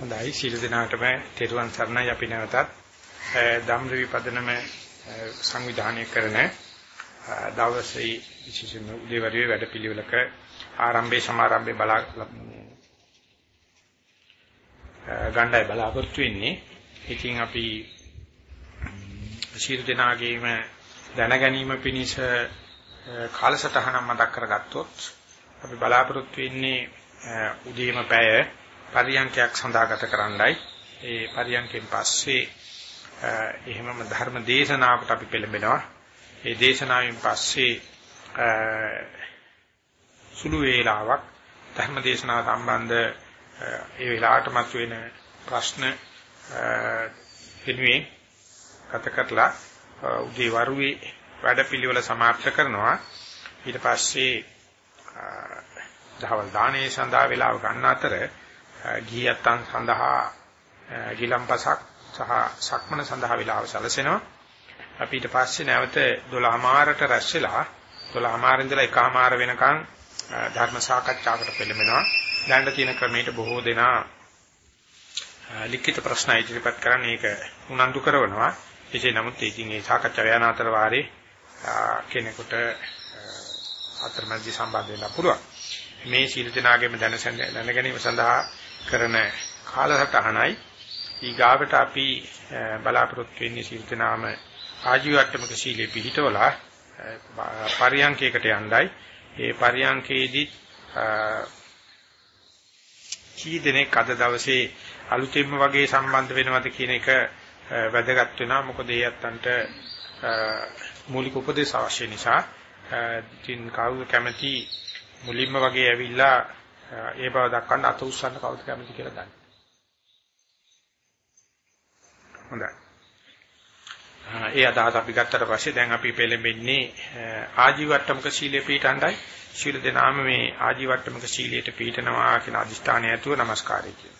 හොඳයි සීල දිනාටම තෙරුවන් සරණයි අපි නැවතත් ධම්රවි පදනම සංවිධානය කරන දවසේ විශේෂම උදේවරුේ වැඩපිළිවෙලක ආරම්භයේ සමාරම්භයේ බලා ගණ්ඩායි බලාපොරොත්තු වෙන්නේ. ඉතින් අපි සීල දිනාගේම දැන ගැනීම පිණිස කාලසටහනක් මතක් කරගත්තොත් අපි බලාපොරොත්තු වෙන්නේ උදේම පැය පරියන්කයක් සඳහා ගත කරන්නයි. ඒ පරියන්කෙන් පස්සේ එහෙමම ධර්ම දේශනාවකට අපි පෙළඹෙනවා. ඒ දේශනාවෙන් පස්සේ සුළු වේලාවක් ධර්ම දේශනාව සම්බන්ධ ඒ වෙලාවට මතුවෙන ප්‍රශ්න වෙනුවෙන් ගත කරලා උදේ වරුවේ වැඩපිළිවෙල સમાප්ත කරනවා. ඊට පස්සේ දහවල් දානේ සඳහා වේලාව ගන්න අතර ගිහියත්තන් සඳහා ගිලම්පසක් සහ සක්මන සඳහා වේලාව සැලසෙනවා. අපි ඊට පස්සේ නැවත 12මාරට රැස් වෙලා 12මාර ඉඳලා 1මාර වෙනකන් ධර්ම සාකච්ඡාවකට පෙළඹෙනවා. දැනට තියෙන ක්‍රමයට බොහෝ දෙනා ලිඛිත ප්‍රශ්න ඉදිරිපත් කරන්නේ ඒක උනන්දු කරනවා. එසේ නමුත් ඉතින් මේ සාකච්ඡාව යන අතර වාරේ කෙනෙකුට අතරමැදි සම්බන්ධ වෙන්න පුළුවන්. මේ සීල දනාගෙම දැන දැන ගැනීම සඳහා කරන කාලසටහනයි ඊගාවට අපි බලාපොරොත්තු වෙන්නේ සීල දනාම ආජීවට්ටමක සීලේ පිහිටවලා පරියංකයකට යණ්ඩයි. ඒ පරියංකයේදී කී දෙනෙක් අද දවසේ අලුතෙන්ම වගේ සම්බන්ධ වෙනවද කියන එක වැදගත් වෙනවා. මොකද ඒ අත්තන්ට මූලික උපදේශ අවශ්‍ය නිසා ඉතින් කවුරු කැමති මුලින්ම වගේ ඇවිල්ලා ඒ බව දක්වන්න අත උස්සන්න කවුද කැමති කියලා ගන්න. හොඳයි. ඒ අදහස අපි ගත්තට පස්සේ දැන් අපි පෙළඹෙන්නේ ආජීවට්ටමක සීලේ පිටණ්ඩයි. සීල දෙනාම මේ ආජීවට්ටමක සීලයට පිටනවා කියන අදිෂ්ඨානය ඇතුව নমස්කාරය කියනවා.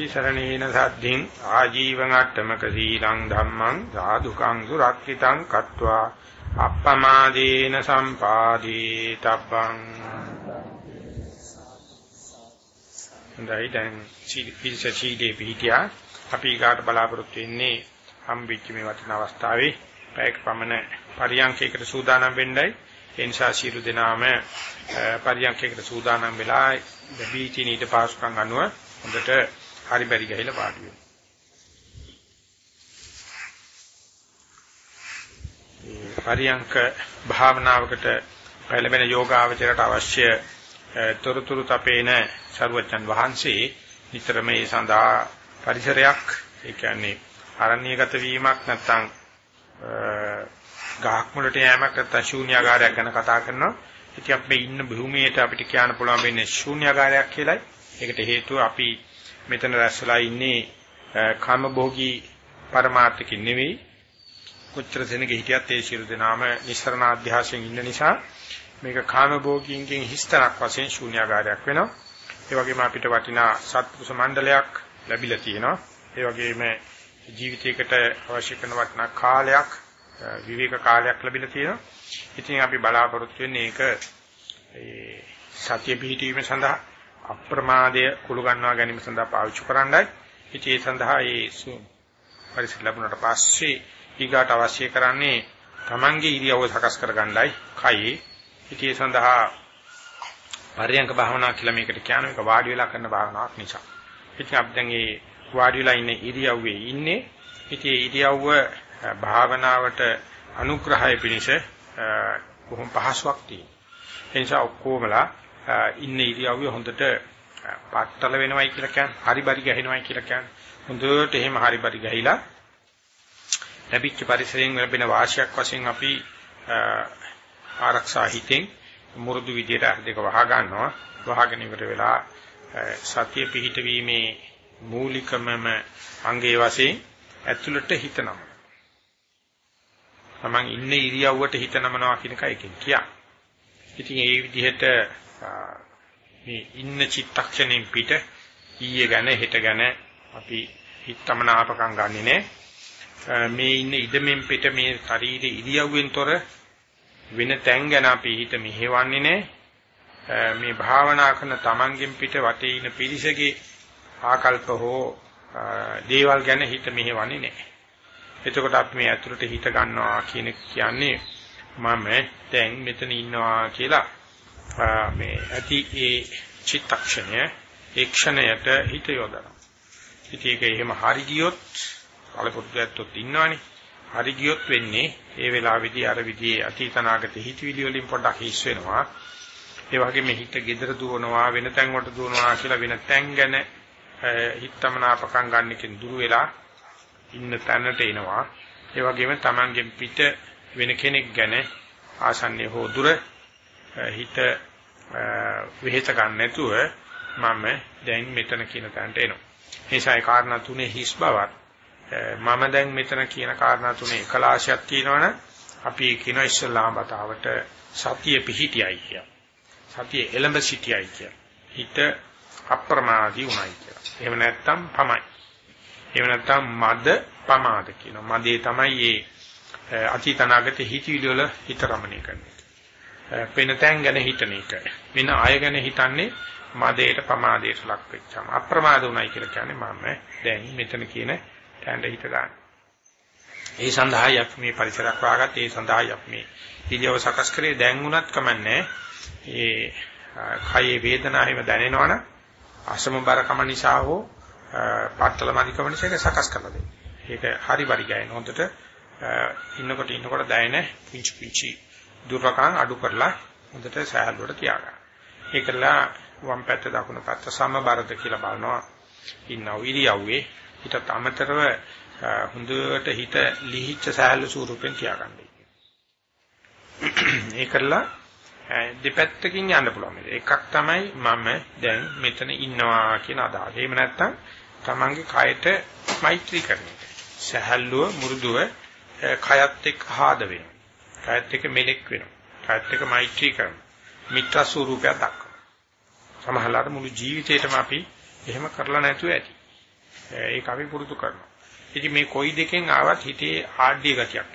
තිසරණේන සද්ධින් ආජීවං අට්ඨමක සීලං ධම්මං සාදුකං සුරක්ෂිතං කତ୍වා අප්පමාදීන සම්පාදී තබ්බං හොඳයි දැන් පිළිස සීදී පිටියා අපි ඊගාට බලාපොරොත්තු වෙන්නේ හම්බෙච්ච මේ වටින අවස්ථාවේ පැයක පමණ පරියන්කයකට සූදානම් වෙන්නයි. ඒ නිසා ශීරු දෙනාම පරියන්කයකට සූදානම් වෙලා ලැබී තියෙන ඊට පාසුකම් අනුව හොඳට හරි බරි ගහලා පාඩු වෙනවා පරියංක භාවනාවකට පළවෙනි යෝගාවචරයට අවශ්‍ය තොරතුරු තපේන සරුවචන් වහන්සේ නිතරම මේ සඳහා පරිසරයක් ඒ කියන්නේ අරණ්‍යගත වීමක් නැත්නම් ගහක් මුලට යෑමක් නැත්නම් ශූන්‍යාකාරයක් ගැන කතා කරනවා. ඉතින් අපි ඉන්න භූමියට අපිට කියන්න පුළුවන් වෙන්නේ ශූන්‍යාකාරයක් කියලායි. ඒකට හේතුව අපි මෙතන රැස්ලා ඉන්නේ කාමභෝගී පරමාර්ථකින් නෙවෙයි කොච්චර දෙනෙක් හිටියත් ඒ සියලු දෙනාම නිස්සරණ අධ්‍යාසයෙන් ඉන්න නිසා මේක කාමභෝගීන්ගෙන් හිස්තරක් වශයෙන් ශූන්‍යාකාරයක් වෙනවා. ඒ වගේම අපිට වටිනා සත්පුරුෂ මණ්ඩලයක් ලැබිලා තියෙනවා. ඒ වගේම ජීවිතයකට අවශ්‍ය කරන වටිනා කාලයක් විවේක කාලයක් ලැබිලා තියෙනවා. ඉතින් අපි බලාපොරොත්තු වෙන්නේ ඒක ඒ සතිය පිහිටීම සඳහා අප්‍රමාදය කුළු ගන්නවා ගැනීම සඳහා පාවිච්චි කරන්නයි. ඉතින් ඒ සඳහා ඒ පරිසර ලැබුණාට පස්සේ ඊගාට අවශ්‍ය කරන්නේ Tamange ඉරියව්ව සකස් කරගන්නයි කයේ ඉතියේ සඳහා පරියංක භාවනා කියලා මේකට කියන එක වාඩි වෙලා කරන භාවනාවක් නිසා. ඉතින් අපි දැන් මේ වාඩි වෙලා ඉන්න ඉරියව්වේ ඉන්නේ. ඉතින් ඉරියව්ව භාවනාවට අනුග්‍රහය පිණිස බොහොම පහසුවක් තියෙනවා. ඒ නිසා ඔක්කොමලා ඉන්න ඉරියව්වේ හොඳට පట్టල වෙනවයි කියලා කියන්නේ, හරි බරි ගහිනවයි කියලා කියන්නේ. හොඳට එහෙම හරි බරි ගහිලා ලැබිච්ච පරිසරයෙන් ලැබෙන වාසියක් වශයෙන් අපි ආරක්ෂා හිතෙන් මුරුදු විදියට අර දෙක වහ ගන්නවා වහගෙන ඉවර වෙලා සතිය පිහිටවීමේ මූලිකමම අංගයේ වශයෙන් ඇතුළට හිතනවා තමන් ඉන්න ඉරියව්වට හිත නමනවා කියන එක එකෙන් කියන්නේ. ඉතින් ඒ විදිහට මේ ඉන්න චිත්තක්ෂණයෙන් පිට ඊයේ ගැන හෙට ගැන අපි හිතමනාපකම් ගන්නෙ නෑ. මේ ඉන්න ඉදමෙන් පිට මේ ශරීරයේ ඉරියව්වෙන් තොර වෙන තැන් ගැන අපි හිත මෙහෙවන්නේ නැහැ. මේ භාවනා කරන තමන්ගෙන් පිට වටේ ඉන පිරිසගේ ආකල්ප හෝ දේවල් ගැන හිත මෙහෙවන්නේ නැහැ. එතකොට අපි මේ ඇතුළට හිත ගන්නවා කියන කියන්නේ මම දැන් මෙතන ඉන්නවා කියලා මේ ඇති ඒ චිත්තක්ෂණය ඒ ක්ෂණයට හිත යොදනවා. ඉතින් ඒක එහෙම හරි ගියොත් පළපොත්තු ඇත්තොත් ඉන්නවනේ. හරි ගියොත් වෙන්නේ ඒ වෙලාවේදී අර විදිහේ අතීතනාගත හිතවිලි වලින් පොඩ්ඩක් හිස් වෙනවා. ඒ වගේම හිත gedara දුවනවා වෙන තැන් වලට දුවනවා කියලා වෙන තැන් ගැන හිතමනාපකම් ගන්නකින් දුර වෙලා ඉන්න තැනට එනවා. ඒ වගේම Tamangen පිට වෙන කෙනෙක් ගැන ආසන්නය හෝ දුර හිත වෙහෙස ගන්න නැතුව මම දැන් මෙතන කියන තැනට එනවා. ඒසයි කාරණා තුනේ හිස් බවත් මම දැන් මෙතන කියන කාරණා තුනේ එකලාශයක් තියෙනවනේ අපි කියන ඉස්ලාම බතාවට සතිය පිහිටියයි කිය. සතිය එළඹ සිටියයි කිය. හිත අප්‍රමාදී උනායි කියලා. එහෙම නැත්නම් පමයි. එහෙම නැත්නම් මද පමාද කියනවා. මදේ තමයි මේ අතීතනාගත හිතවිලි වල හිත රමණය කරන්නේ. වෙන තැන් ගැන හිතන එක. වෙන අය ගැන හිතන්නේ මදේට පමාදයට ලක් වෙච්චාම අප්‍රමාද උනායි කියලා කියන්නේ මම දැන් මෙතන කියන තැන්න හිත ගන්න. ඒ සඳහායි අපි මේ පරිසරයක් වාගත් ඒ සඳහායි අපි මේ ඉරියව සකස් කරේ දැන් උනත් කමන්නේ. ඒ කයේ වේදනාවෙම දැනෙනවනම් අසමබර කම නිසා හෝ පාත්තල මදිකම නිසා ඒක සකස් කරලා දෙන්න. ඒක හරි පරි ගෑන හොඳට ඉන්නකොට ඉන්නකොට දැනෙන පිංචි පිංචි දුර්වකම් අඩු කරලා හොඳට සෑහලුවට තියාගන්න. ඒකලා වම් පැත්ත දකුණු පැත්ත සමබරද කියලා බලනවා. ඉන්නව ඉරියව්වේ ඊටත් අමතරව හොඳට හිත ලිහිච්ච සහැල්ලු ස්වරූපෙන් තියාගන්න. ඒකලා දෙපැත්තකින් යන්න පුළුවන්. එකක් තමයි මම දැන් මෙතන ඉන්නවා කියන අදහස. එහෙම නැත්නම් තමන්ගේ කයට මෛත්‍රී කරන එක. සහැල්ලුව මුරුදුව කයත් එක්ක ආද වෙනවා. කයත් එක්ක මෙලෙක් වෙනවා. කයත් එක්ක මෛත්‍රී කරනවා. මිත්‍ර ස්වරූපයක් දක්වනවා. සමහරවිට මුළු ජීවිතේටම අපි එහෙම කරලා නැතුව ඇති. ඒක අපි පුරුදු කරනවා. ඉතින් මේ කොයි දෙකෙන් ආවත් හිතේ ආඩ්‍ය ගතියක්